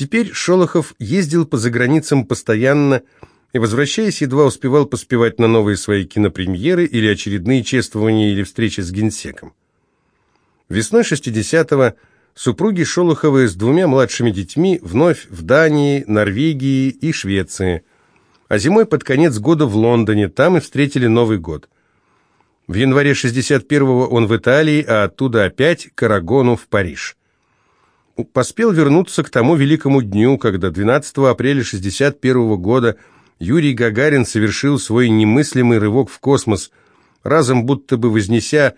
Теперь Шолохов ездил по заграницам постоянно и, возвращаясь, едва успевал поспевать на новые свои кинопремьеры или очередные чествования или встречи с генсеком. Весной 60-го супруги Шолоховы с двумя младшими детьми вновь в Дании, Норвегии и Швеции, а зимой под конец года в Лондоне, там и встретили Новый год. В январе 61-го он в Италии, а оттуда опять к Арагону в Париж. Поспел вернуться к тому великому дню, когда 12 апреля 61 года Юрий Гагарин совершил свой немыслимый рывок в космос, разом будто бы вознеся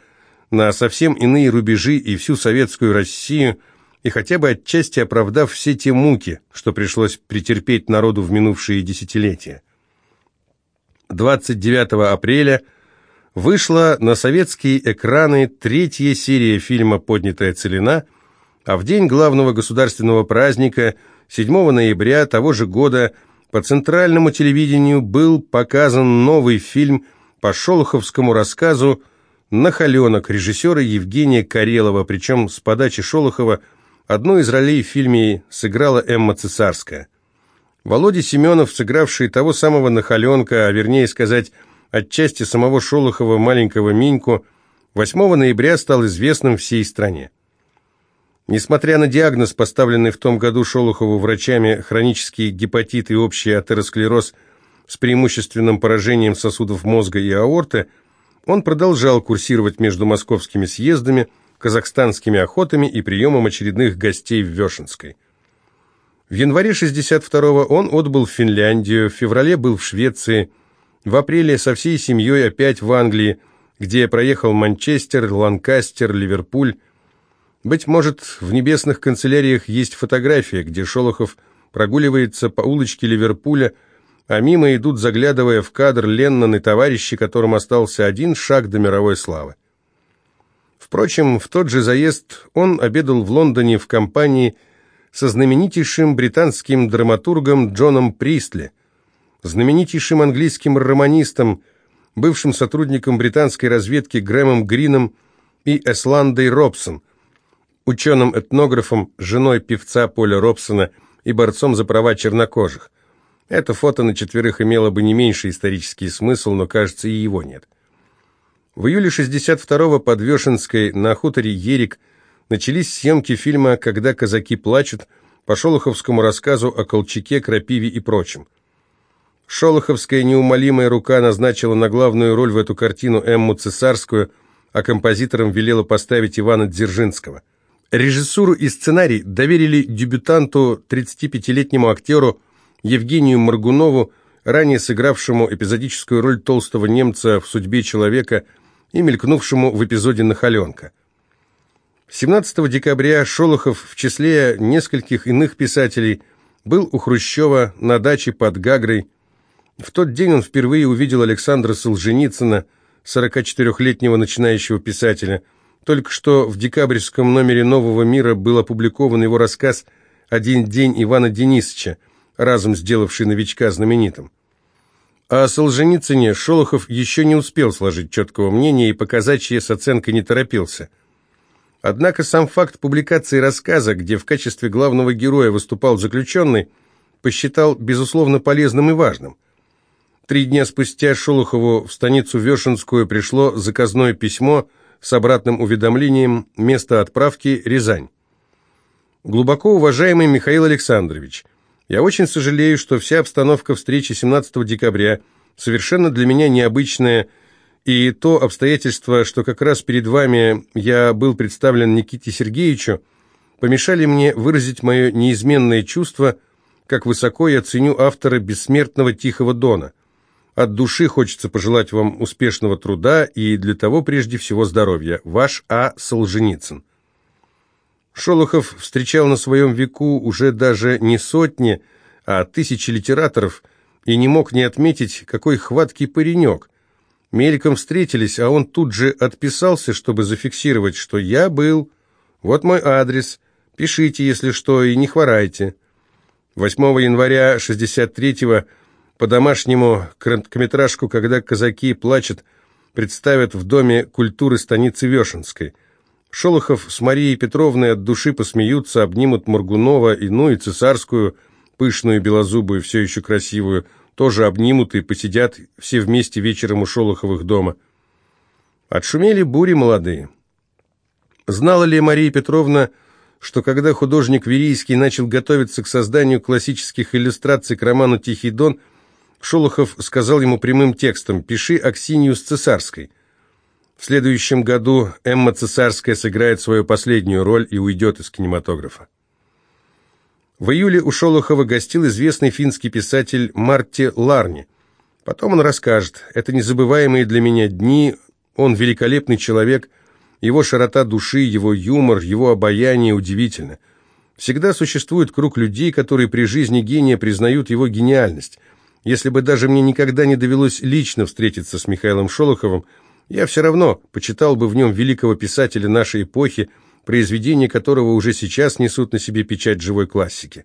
на совсем иные рубежи и всю советскую Россию, и хотя бы отчасти оправдав все те муки, что пришлось претерпеть народу в минувшие десятилетия. 29 апреля вышла на советские экраны третья серия фильма «Поднятая целина», а в день главного государственного праздника, 7 ноября того же года, по центральному телевидению был показан новый фильм по шолоховскому рассказу «Нахаленок» режиссера Евгения Карелова, причем с подачи Шолохова одну из ролей в фильме сыграла Эмма Цесарская. Володя Семенов, сыгравший того самого Нахаленка, а вернее сказать, отчасти самого Шолохова маленького Миньку, 8 ноября стал известным всей стране. Несмотря на диагноз, поставленный в том году Шолохову врачами хронический гепатит и общий атеросклероз с преимущественным поражением сосудов мозга и аорты, он продолжал курсировать между московскими съездами, казахстанскими охотами и приемом очередных гостей в Вешенской. В январе 62-го он отбыл в Финляндию, в феврале был в Швеции, в апреле со всей семьей опять в Англии, где проехал Манчестер, Ланкастер, Ливерпуль. Быть может, в небесных канцеляриях есть фотография, где Шолохов прогуливается по улочке Ливерпуля, а мимо идут, заглядывая в кадр, Леннон и товарищи, которым остался один шаг до мировой славы. Впрочем, в тот же заезд он обедал в Лондоне в компании со знаменитейшим британским драматургом Джоном Пристли, знаменитейшим английским романистом, бывшим сотрудником британской разведки Грэмом Грином и Эсландой Робсон, ученым-этнографом, женой певца Поля Робсона и борцом за права чернокожих. Это фото на четверых имело бы не меньший исторический смысл, но, кажется, и его нет. В июле 62-го под Вешенской на хуторе Ерик начались съемки фильма «Когда казаки плачут» по шолоховскому рассказу о Колчаке, Крапиве и прочем. Шолоховская неумолимая рука назначила на главную роль в эту картину Эмму Цесарскую, а композитором велела поставить Ивана Дзержинского. Режиссуру и сценарий доверили дебютанту, 35-летнему актеру Евгению Маргунову, ранее сыгравшему эпизодическую роль толстого немца в «Судьбе человека» и мелькнувшему в эпизоде «Нахаленка». 17 декабря Шолохов в числе нескольких иных писателей был у Хрущева на даче под Гагрой. В тот день он впервые увидел Александра Солженицына, 44-летнего начинающего писателя. Только что в декабрьском номере «Нового мира» был опубликован его рассказ «Один день Ивана Денисовича», разом сделавший новичка знаменитым. О Солженицыне Шолохов еще не успел сложить четкого мнения и показать, чье с оценкой не торопился. Однако сам факт публикации рассказа, где в качестве главного героя выступал заключенный, посчитал безусловно полезным и важным. Три дня спустя Шолохову в станицу Вешенскую пришло заказное письмо с обратным уведомлением место отправки Рязань. Глубоко уважаемый Михаил Александрович, я очень сожалею, что вся обстановка встречи 17 декабря совершенно для меня необычная, и то обстоятельство, что как раз перед вами я был представлен Никите Сергеевичу, помешали мне выразить мое неизменное чувство, как высоко я ценю автора «Бессмертного Тихого Дона». От души хочется пожелать вам успешного труда и для того прежде всего здоровья. Ваш А. Солженицын. Шолохов встречал на своем веку уже даже не сотни, а тысячи литераторов, и не мог не отметить, какой хваткий паренек. Мельком встретились, а он тут же отписался, чтобы зафиксировать, что я был. Вот мой адрес. Пишите, если что, и не хворайте. 8 января 63-го по-домашнему короткометражку «Когда казаки плачут» представят в Доме культуры станицы Вешенской. Шолохов с Марией Петровной от души посмеются, обнимут Моргунова, и ну и цесарскую, пышную, белозубую, все еще красивую, тоже обнимут и посидят все вместе вечером у Шолоховых дома. Отшумели бури молодые. Знала ли Мария Петровна, что когда художник Верийский начал готовиться к созданию классических иллюстраций к роману «Тихий дон», Шолохов сказал ему прямым текстом «Пиши Аксинью с Цесарской». В следующем году Эмма Цесарская сыграет свою последнюю роль и уйдет из кинематографа. В июле у Шолохова гостил известный финский писатель Марти Ларни. Потом он расскажет, это незабываемые для меня дни, он великолепный человек, его широта души, его юмор, его обаяние удивительно. Всегда существует круг людей, которые при жизни гения признают его гениальность. Если бы даже мне никогда не довелось лично встретиться с Михаилом Шолоховым, я все равно почитал бы в нем великого писателя нашей эпохи, произведения которого уже сейчас несут на себе печать живой классики.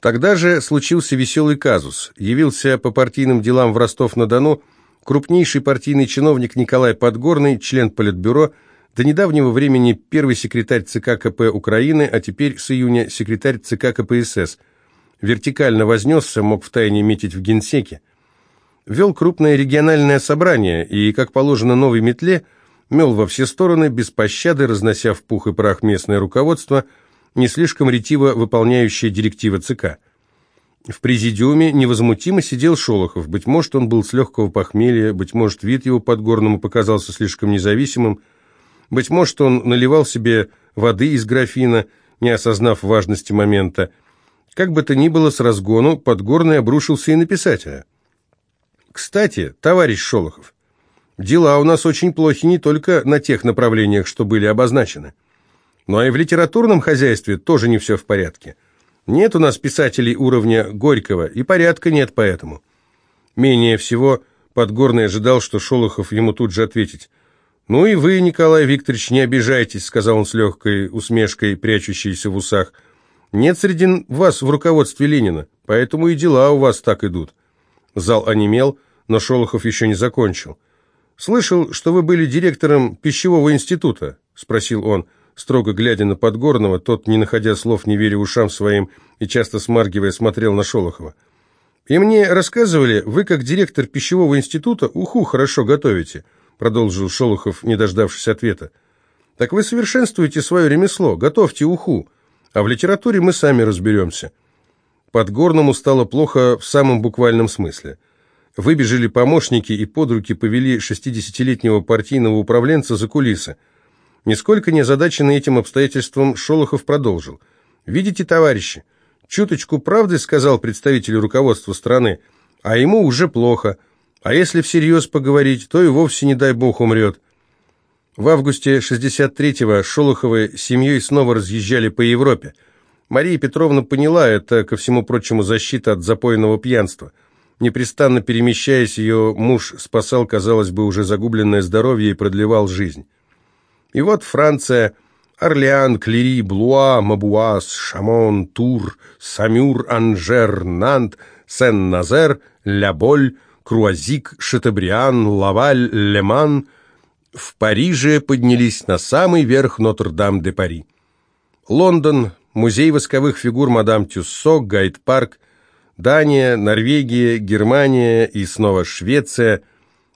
Тогда же случился веселый казус. Явился по партийным делам в Ростов-на-Дону крупнейший партийный чиновник Николай Подгорный, член Политбюро, до недавнего времени первый секретарь ЦК КП Украины, а теперь с июня секретарь ЦК КПСС. Вертикально вознесся, мог втайне метить в генсеке. Вел крупное региональное собрание и, как положено новой метле, мел во все стороны, без пощады, разнося в пух и прах местное руководство, не слишком ретиво выполняющее директивы ЦК. В президиуме невозмутимо сидел Шолохов. Быть может, он был с легкого похмелья, быть может, вид его подгорному показался слишком независимым, быть может, он наливал себе воды из графина, не осознав важности момента. Как бы то ни было, с разгону Подгорный обрушился и на писателя. «Кстати, товарищ Шолохов, Дела у нас очень плохи не только на тех направлениях, что были обозначены. Но и в литературном хозяйстве тоже не все в порядке. Нет у нас писателей уровня Горького, и порядка нет поэтому. Менее всего Подгорный ожидал, что Шолохов ему тут же ответить. «Ну и вы, Николай Викторович, не обижайтесь», — сказал он с легкой усмешкой, прячущейся в усах. «Нет среди вас в руководстве Ленина, поэтому и дела у вас так идут». Зал онемел, но Шолохов еще не закончил. «Слышал, что вы были директором пищевого института?» — спросил он, строго глядя на Подгорного. Тот, не находя слов, не веря ушам своим и часто смаргивая, смотрел на Шолохова. «И мне рассказывали, вы, как директор пищевого института, уху хорошо готовите», — продолжил Шолохов, не дождавшись ответа. «Так вы совершенствуете свое ремесло, готовьте уху, а в литературе мы сами разберемся». Подгорному стало плохо в самом буквальном смысле — Выбежали помощники и под руки повели 60-летнего партийного управленца за кулисы. Нисколько не озадаченный этим обстоятельством, Шолохов продолжил. «Видите, товарищи, чуточку правды сказал представителю руководства страны, а ему уже плохо. А если всерьез поговорить, то и вовсе, не дай бог, умрет». В августе 63-го Шолоховы семьей снова разъезжали по Европе. Мария Петровна поняла, это, ко всему прочему, защита от запойного пьянства – Непрестанно перемещаясь, ее муж спасал, казалось бы, уже загубленное здоровье и продлевал жизнь. И вот Франция, Орлеан, Клери, Блуа, Мабуаз, Шамон, Тур, Самюр, Анжер, Нант, Сен-Назер, Ля-Боль, Круазик, Шатебриан, Лаваль, Леман в Париже поднялись на самый верх Нотр-Дам-де-Пари. Лондон, музей восковых фигур мадам Тюссо, Гайд-парк – Дания, Норвегия, Германия и снова Швеция.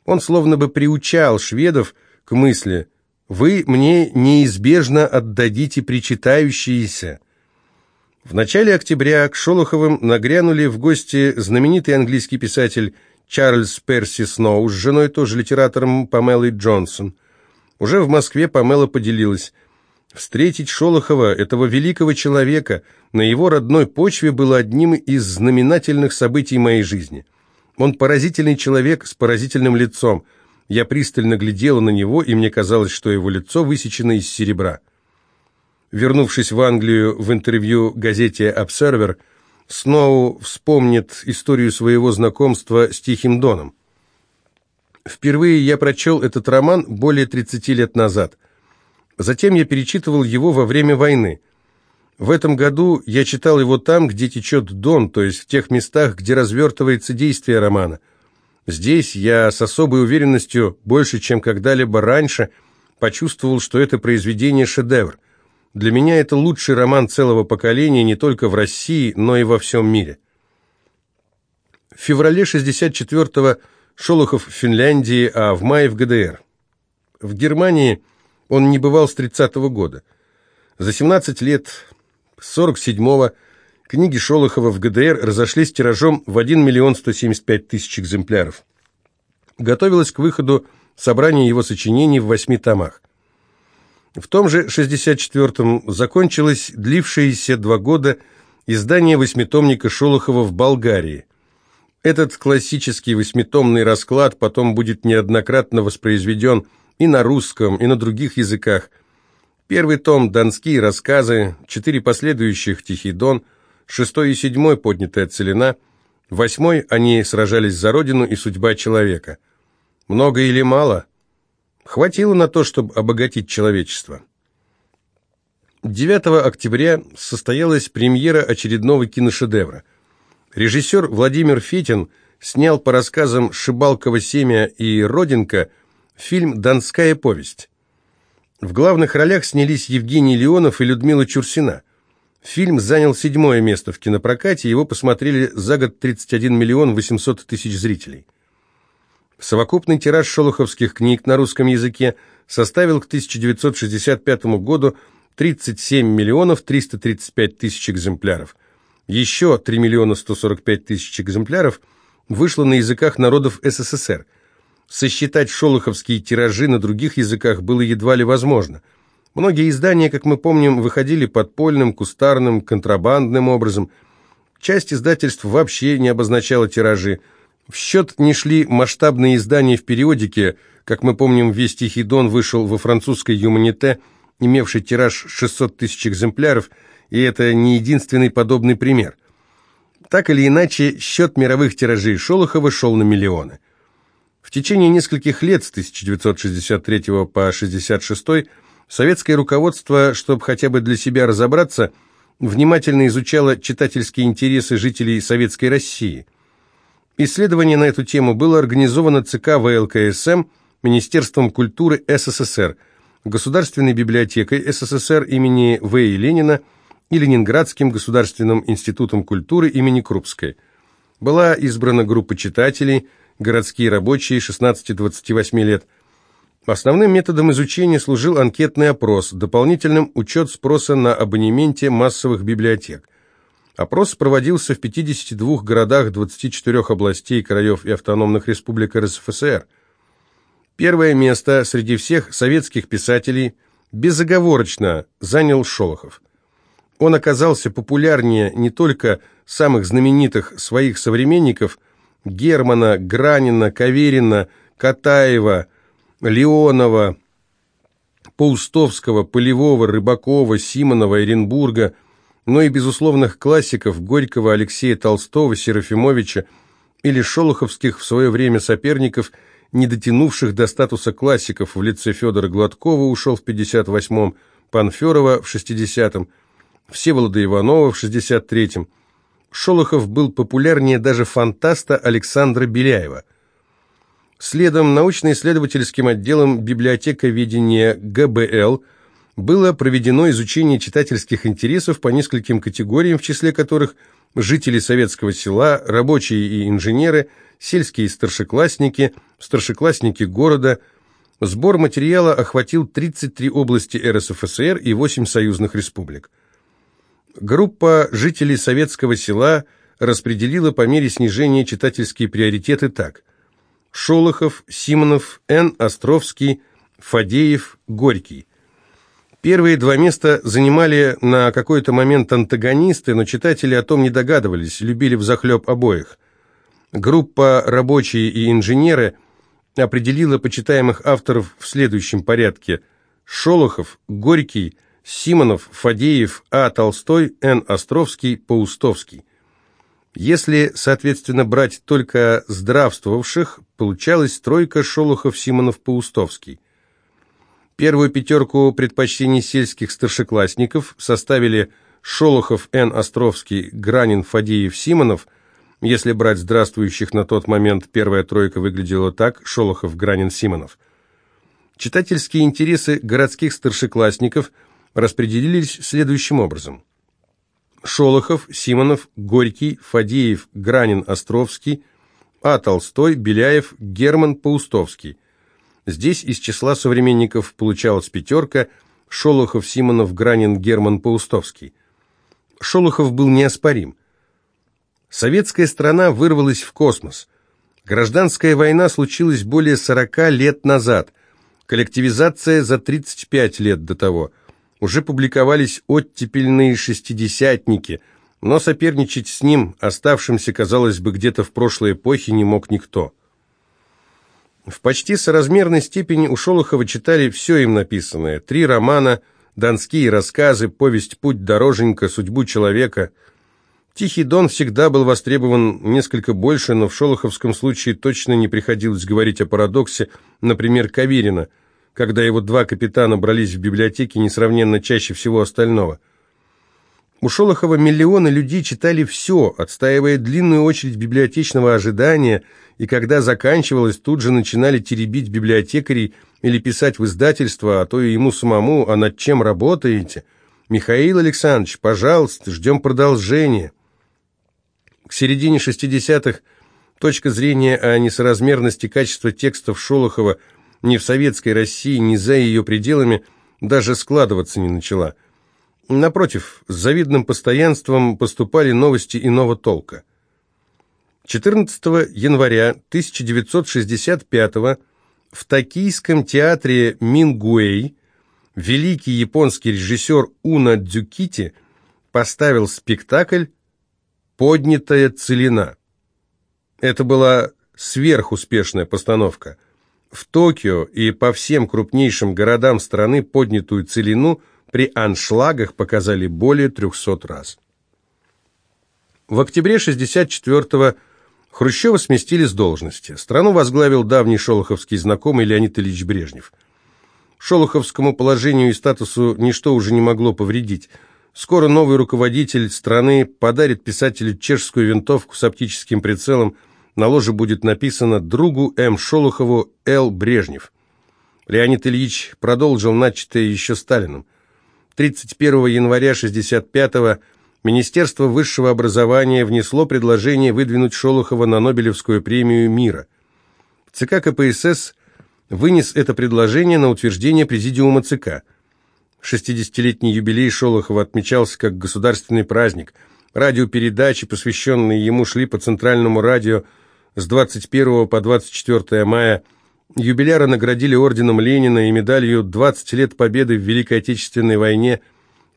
Он словно бы приучал шведов к мысли «Вы мне неизбежно отдадите причитающиеся». В начале октября к Шолоховым нагрянули в гости знаменитый английский писатель Чарльз Перси Сноу с женой, тоже литератором Памелой Джонсон. Уже в Москве Памела поделилась – Встретить Шолохова, этого великого человека, на его родной почве было одним из знаменательных событий моей жизни. Он поразительный человек с поразительным лицом. Я пристально глядела на него, и мне казалось, что его лицо высечено из серебра. Вернувшись в Англию в интервью газете «Обсервер», Сноу вспомнит историю своего знакомства с Тихим Доном. Впервые я прочел этот роман более 30 лет назад – Затем я перечитывал его во время войны. В этом году я читал его там, где течет Дон, то есть в тех местах, где развертывается действие романа. Здесь я с особой уверенностью, больше, чем когда-либо раньше, почувствовал, что это произведение шедевр. Для меня это лучший роман целого поколения не только в России, но и во всем мире. В феврале 64-го Шолохов в Финляндии, а в мае в ГДР. В Германии он не бывал с 30-го года. За 17 лет, с 47-го, книги Шолохова в ГДР разошлись тиражом в 1 миллион 175 тысяч экземпляров. Готовилось к выходу собрание его сочинений в восьми томах. В том же 64-м закончилось длившееся два года издание восьмитомника Шолохова в Болгарии. Этот классический восьмитомный расклад потом будет неоднократно воспроизведен и на русском, и на других языках. Первый том «Донские рассказы», четыре последующих «Тихий дон», шестой и седьмой «Поднятая целина», восьмой «Они сражались за родину» и «Судьба человека». Много или мало? Хватило на то, чтобы обогатить человечество. 9 октября состоялась премьера очередного киношедевра. Режиссер Владимир Фетин снял по рассказам Шибалкова «Семя» и «Родинка» фильм «Донская повесть». В главных ролях снялись Евгений Леонов и Людмила Чурсина. Фильм занял седьмое место в кинопрокате, его посмотрели за год 31 миллион 800 тысяч зрителей. Совокупный тираж шолоховских книг на русском языке составил к 1965 году 37 миллионов 335 тысяч экземпляров. Еще 3 миллиона 145 тысяч экземпляров вышло на языках народов СССР. Сосчитать шолоховские тиражи на других языках было едва ли возможно. Многие издания, как мы помним, выходили подпольным, кустарным, контрабандным образом. Часть издательств вообще не обозначала тиражи – в счет не шли масштабные издания в периодике, как мы помним, «Весь Тихий Дон» вышел во французской «Юманите», имевший тираж 600 тысяч экземпляров, и это не единственный подобный пример. Так или иначе, счет мировых тиражей Шолохова шел на миллионы. В течение нескольких лет, с 1963 по 1966, советское руководство, чтобы хотя бы для себя разобраться, внимательно изучало читательские интересы жителей Советской России – Исследование на эту тему было организовано ЦК ВЛКСМ, Министерством культуры СССР, Государственной библиотекой СССР имени В. Ленина и Ленинградским государственным институтом культуры имени Крупской. Была избрана группа читателей, городские рабочие 16-28 лет. Основным методом изучения служил анкетный опрос, дополнительным учет спроса на абонементе массовых библиотек – Опрос проводился в 52 городах 24 областей, краев и автономных республик РСФСР. Первое место среди всех советских писателей безоговорочно занял Шолохов. Он оказался популярнее не только самых знаменитых своих современников Германа, Гранина, Каверина, Катаева, Леонова, Паустовского, Полевого, Рыбакова, Симонова, Оренбурга – но и безусловных классиков Горького, Алексея Толстого, Серафимовича или шолоховских в свое время соперников, не дотянувших до статуса классиков в лице Федора Гладкова ушел в 58-м, Панферова в 60-м, Всеволода Иванова в 63-м. Шолохов был популярнее даже фантаста Александра Беляева. Следом научно-исследовательским отделом библиотековедения ГБЛ – было проведено изучение читательских интересов по нескольким категориям, в числе которых жители советского села, рабочие и инженеры, сельские старшеклассники, старшеклассники города. Сбор материала охватил 33 области РСФСР и 8 союзных республик. Группа жителей советского села распределила по мере снижения читательские приоритеты так. Шолохов, Симонов, Н. Островский, Фадеев, Горький – Первые два места занимали на какой-то момент антагонисты, но читатели о том не догадывались, любили взахлеб обоих. Группа «Рабочие и инженеры» определила почитаемых авторов в следующем порядке. Шолохов, Горький, Симонов, Фадеев, А. Толстой, Н. Островский, Паустовский. Если, соответственно, брать только здравствовавших, получалась тройка Шолохов, Симонов, Паустовский. Первую пятерку предпочтений сельских старшеклассников составили Шолохов, Н. Островский, Гранин, Фадеев, Симонов. Если брать здравствующих на тот момент, первая тройка выглядела так – Шолохов, Гранин, Симонов. Читательские интересы городских старшеклассников распределились следующим образом. Шолохов, Симонов, Горький, Фадеев, Гранин, Островский, А. Толстой, Беляев, Герман, Паустовский. Здесь из числа современников получалась пятерка Шолохов, Симонов, Гранин, Герман, Паустовский. Шолохов был неоспорим. Советская страна вырвалась в космос. Гражданская война случилась более 40 лет назад. Коллективизация за 35 лет до того – уже публиковались оттепельные шестидесятники, но соперничать с ним, оставшимся, казалось бы, где-то в прошлой эпохе, не мог никто. В почти соразмерной степени у Шолохова читали все им написанное. Три романа, донские рассказы, повесть «Путь дороженька», «Судьбу человека». «Тихий дон» всегда был востребован несколько больше, но в шолоховском случае точно не приходилось говорить о парадоксе, например, Каверина – когда его два капитана брались в библиотеке несравненно чаще всего остального. У Шолохова миллионы людей читали все, отстаивая длинную очередь библиотечного ожидания, и когда заканчивалось, тут же начинали теребить библиотекарей или писать в издательство, а то и ему самому, а над чем работаете? Михаил Александрович, пожалуйста, ждем продолжения. К середине 60-х точка зрения о несоразмерности качества текстов Шолохова – ни в советской России, ни за ее пределами даже складываться не начала. Напротив, с завидным постоянством поступали новости иного толка. 14 января 1965 в токийском театре Мингуэй великий японский режиссер Уна Дзюкити поставил спектакль «Поднятая целина». Это была сверхуспешная постановка – в Токио и по всем крупнейшим городам страны поднятую целину при аншлагах показали более 300 раз. В октябре 64-го Хрущева сместили с должности. Страну возглавил давний шолоховский знакомый Леонид Ильич Брежнев. Шолоховскому положению и статусу ничто уже не могло повредить. Скоро новый руководитель страны подарит писателю чешскую винтовку с оптическим прицелом, на ложе будет написано «Другу М. Шолохову Л. Брежнев». Леонид Ильич продолжил начатое еще Сталином. 31 января 65-го Министерство высшего образования внесло предложение выдвинуть Шолохова на Нобелевскую премию мира. ЦК КПСС вынес это предложение на утверждение Президиума ЦК. 60-летний юбилей Шолохова отмечался как государственный праздник. Радиопередачи, посвященные ему, шли по центральному радио с 21 по 24 мая юбиляра наградили орденом Ленина и медалью «20 лет победы в Великой Отечественной войне»,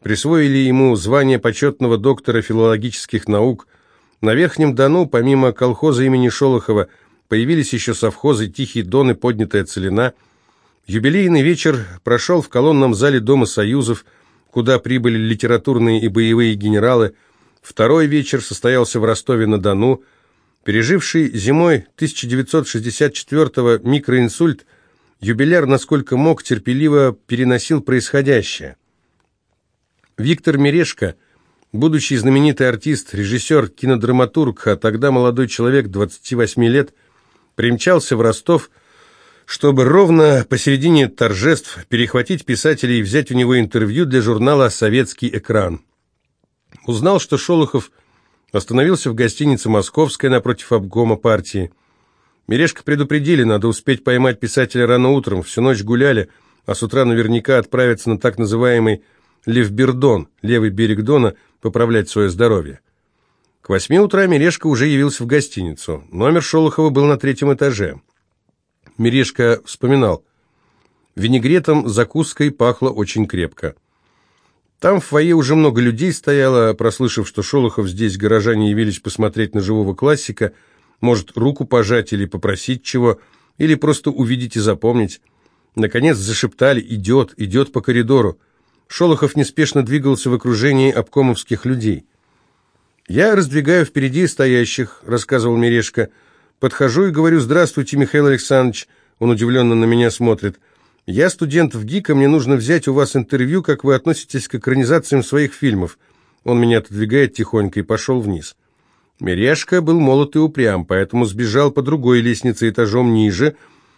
присвоили ему звание почетного доктора филологических наук. На Верхнем Дону, помимо колхоза имени Шолохова, появились еще совхозы «Тихий Дон» и «Поднятая целина». Юбилейный вечер прошел в колонном зале Дома Союзов, куда прибыли литературные и боевые генералы. Второй вечер состоялся в Ростове-на-Дону, Переживший зимой 1964-го микроинсульт, юбиляр, насколько мог, терпеливо переносил происходящее. Виктор Мерешко, будущий знаменитый артист, режиссер, кинодраматург, а тогда молодой человек, 28 лет, примчался в Ростов, чтобы ровно посередине торжеств перехватить писателя и взять у него интервью для журнала «Советский экран». Узнал, что Шолохов – Остановился в гостинице «Московская» напротив обкома партии. Мережка предупредили, надо успеть поймать писателя рано утром, всю ночь гуляли, а с утра наверняка отправиться на так называемый Левбердон, левый берег Дона, поправлять свое здоровье. К восьми утра Мережка уже явился в гостиницу. Номер Шолохова был на третьем этаже. Мережка вспоминал. Винегретом, закуской пахло очень крепко. Там в фойе уже много людей стояло, прослышав, что Шолохов здесь горожане явились посмотреть на живого классика, может, руку пожать или попросить чего, или просто увидеть и запомнить. Наконец зашептали «идет, идет по коридору». Шолохов неспешно двигался в окружении обкомовских людей. «Я раздвигаю впереди стоящих», — рассказывал Мерешко. «Подхожу и говорю, здравствуйте, Михаил Александрович». Он удивленно на меня смотрит. «Я студент в ГИКа, мне нужно взять у вас интервью, как вы относитесь к экранизациям своих фильмов». Он меня отодвигает тихонько и пошел вниз. Мерешка был молод и упрям, поэтому сбежал по другой лестнице этажом ниже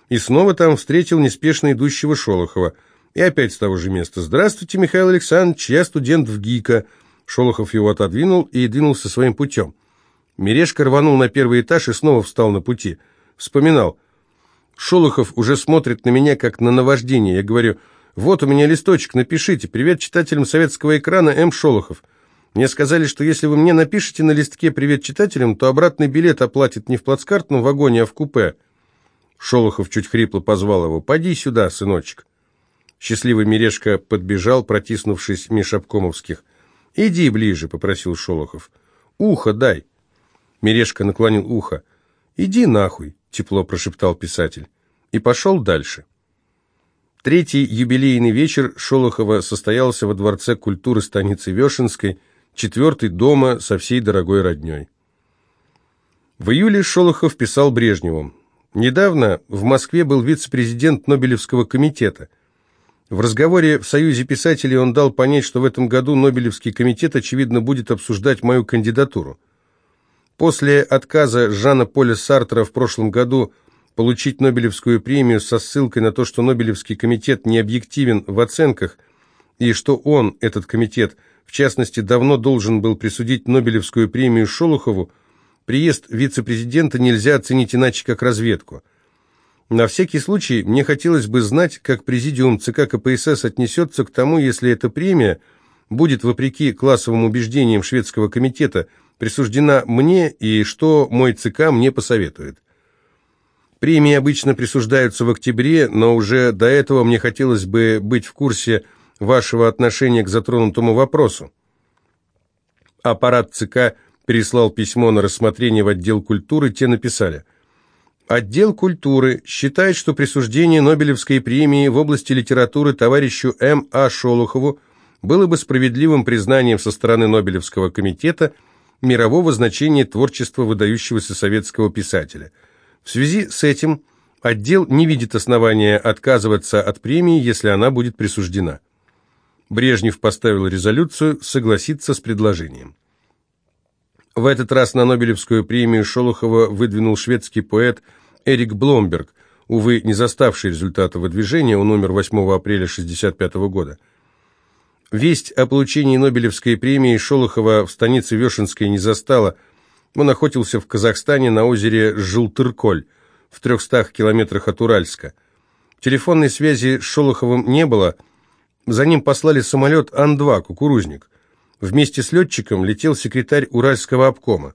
и снова там встретил неспешно идущего Шолохова. И опять с того же места. «Здравствуйте, Михаил Александрович, я студент в ГИКа». Шолохов его отодвинул и двинулся своим путем. Мережка рванул на первый этаж и снова встал на пути. Вспоминал. Шолохов уже смотрит на меня, как на наваждение. Я говорю, вот у меня листочек, напишите. Привет читателям советского экрана М. Шолохов. Мне сказали, что если вы мне напишете на листке «Привет читателям», то обратный билет оплатит не в плацкартном вагоне, а в купе. Шолохов чуть хрипло позвал его. «Поди сюда, сыночек». Счастливый Мережка подбежал, протиснувшись меж обкомовских. «Иди ближе», — попросил Шолохов. «Ухо дай». Мережка наклонил ухо. «Иди нахуй», — тепло прошептал писатель. И пошел дальше. Третий юбилейный вечер Шолохова состоялся во Дворце культуры станицы Вешенской — четвертый дома со всей дорогой родней. В июле Шолохов писал Брежневу. Недавно в Москве был вице-президент Нобелевского комитета. В разговоре в Союзе писателей он дал понять, что в этом году Нобелевский комитет, очевидно, будет обсуждать мою кандидатуру. После отказа Жана Поля Сартера в прошлом году получить Нобелевскую премию со ссылкой на то, что Нобелевский комитет не объективен в оценках, и что он, этот комитет, – в частности, давно должен был присудить Нобелевскую премию Шолохову, приезд вице-президента нельзя оценить иначе, как разведку. На всякий случай, мне хотелось бы знать, как президиум ЦК КПСС отнесется к тому, если эта премия будет, вопреки классовым убеждениям шведского комитета, присуждена мне и что мой ЦК мне посоветует. Премии обычно присуждаются в октябре, но уже до этого мне хотелось бы быть в курсе вашего отношения к затронутому вопросу. Аппарат ЦК переслал письмо на рассмотрение в отдел культуры, те написали «Отдел культуры считает, что присуждение Нобелевской премии в области литературы товарищу М. А. Шолохову было бы справедливым признанием со стороны Нобелевского комитета мирового значения творчества выдающегося советского писателя. В связи с этим отдел не видит основания отказываться от премии, если она будет присуждена. Брежнев поставил резолюцию согласиться с предложением. В этот раз на Нобелевскую премию Шолохова выдвинул шведский поэт Эрик Бломберг, увы, не заставший результата выдвижения, он умер 8 апреля 1965 года. Весть о получении Нобелевской премии Шолохова в станице Вешенской не застала. Он охотился в Казахстане на озере Жилтырколь, в 300 километрах от Уральска. Телефонной связи с Шолоховым не было – за ним послали самолет Ан-2, кукурузник. Вместе с летчиком летел секретарь Уральского обкома.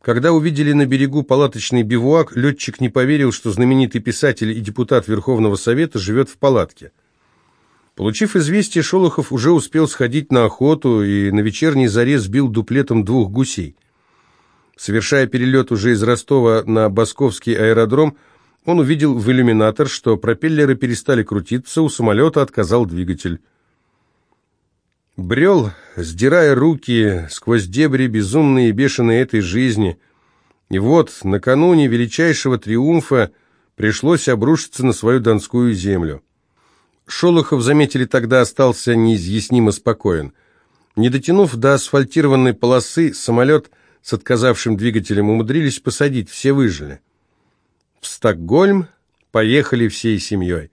Когда увидели на берегу палаточный бивуак, летчик не поверил, что знаменитый писатель и депутат Верховного Совета живет в палатке. Получив известие, Шолохов уже успел сходить на охоту и на вечерний заре сбил дуплетом двух гусей. Совершая перелет уже из Ростова на Басковский аэродром, он увидел в иллюминатор, что пропеллеры перестали крутиться, у самолета отказал двигатель. Брел, сдирая руки сквозь дебри безумные и бешеные этой жизни. И вот, накануне величайшего триумфа, пришлось обрушиться на свою донскую землю. Шолохов, заметили тогда, остался неизъяснимо спокоен. Не дотянув до асфальтированной полосы, самолет с отказавшим двигателем умудрились посадить, все выжили. В Стокгольм поехали всей семьей.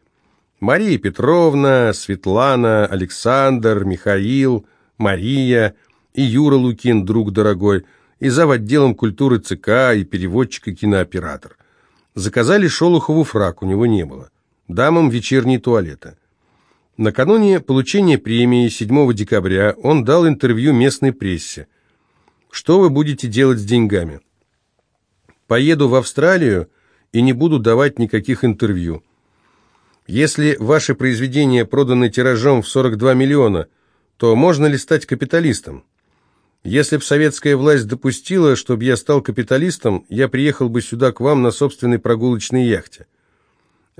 Мария Петровна, Светлана, Александр, Михаил, Мария и Юра Лукин, друг дорогой, и зав. отделом культуры ЦК, и переводчик, и кинооператор. Заказали Шолохову фрак, у него не было. Дамам вечерние туалеты. Накануне получения премии 7 декабря он дал интервью местной прессе. «Что вы будете делать с деньгами?» «Поеду в Австралию и не буду давать никаких интервью. Если ваши произведения проданы тиражом в 42 миллиона, то можно ли стать капиталистом? Если б советская власть допустила, чтобы я стал капиталистом, я приехал бы сюда к вам на собственной прогулочной яхте.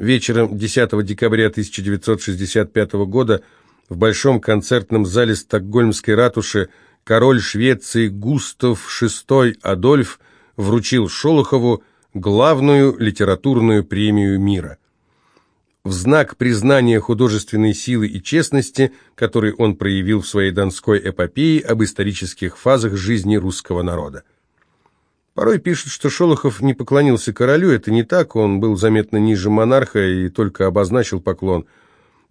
Вечером 10 декабря 1965 года в Большом концертном зале Стокгольмской ратуши король Швеции Густав VI Адольф вручил Шолохову главную литературную премию мира. В знак признания художественной силы и честности, который он проявил в своей донской эпопее об исторических фазах жизни русского народа. Порой пишут, что Шолохов не поклонился королю, это не так, он был заметно ниже монарха и только обозначил поклон.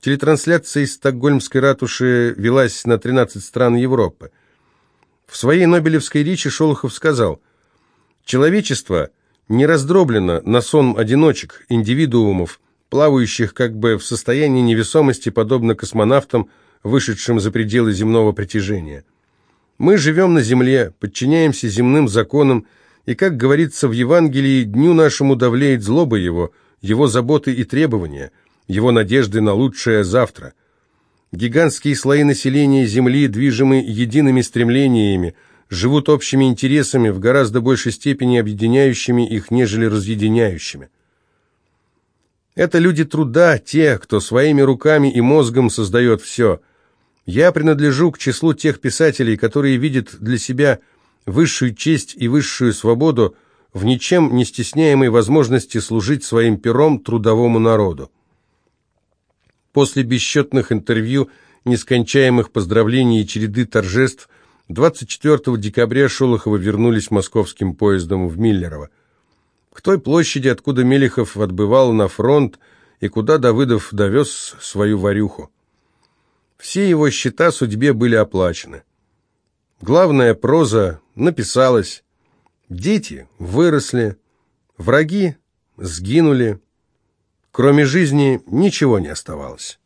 Телетрансляция из стокгольмской ратуши велась на 13 стран Европы. В своей Нобелевской речи Шолохов сказал, «Человечество не раздроблено на сон одиночек, индивидуумов, плавающих как бы в состоянии невесомости, подобно космонавтам, вышедшим за пределы земного притяжения. Мы живем на земле, подчиняемся земным законам, и, как говорится в Евангелии, дню нашему давлеет злоба его, его заботы и требования, его надежды на лучшее завтра. Гигантские слои населения Земли, движимы едиными стремлениями, живут общими интересами, в гораздо большей степени объединяющими их, нежели разъединяющими. Это люди труда, те, кто своими руками и мозгом создает все. Я принадлежу к числу тех писателей, которые видят для себя высшую честь и высшую свободу в ничем не стесняемой возможности служить своим пером трудовому народу. После бесчетных интервью, нескончаемых поздравлений и череды торжеств, 24 декабря Шолохова вернулись московским поездом в Миллерово. К той площади, откуда Мелехов отбывал на фронт и куда Давыдов довез свою варюху. Все его счета судьбе были оплачены. Главная проза написалась, дети выросли, враги сгинули, кроме жизни ничего не оставалось.